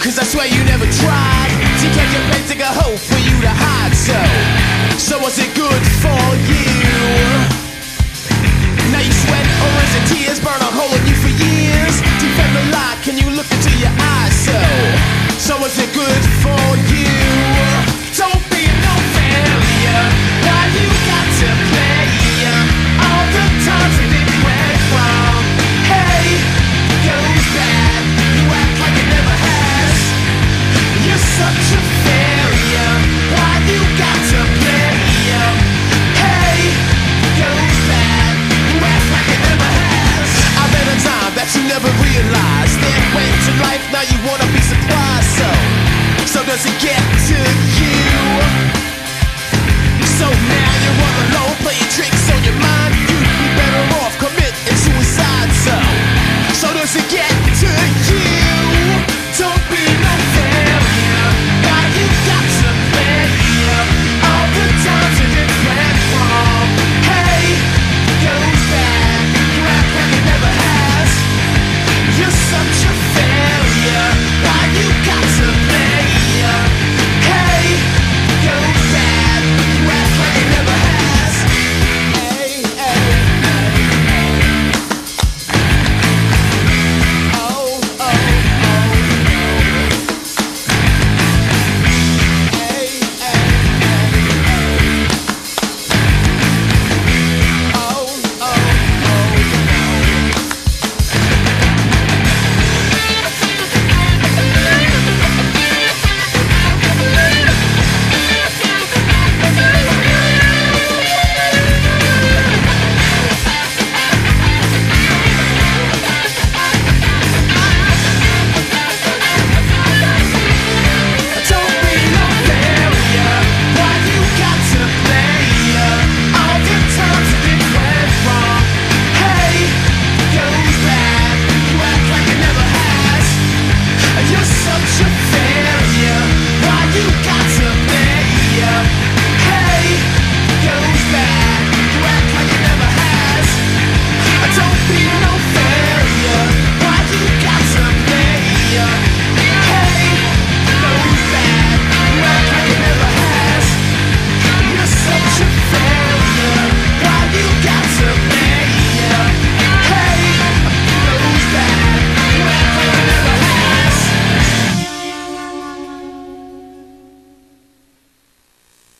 Cause I swear you never tried. To catch a to a home for you to hide. never realized. That went to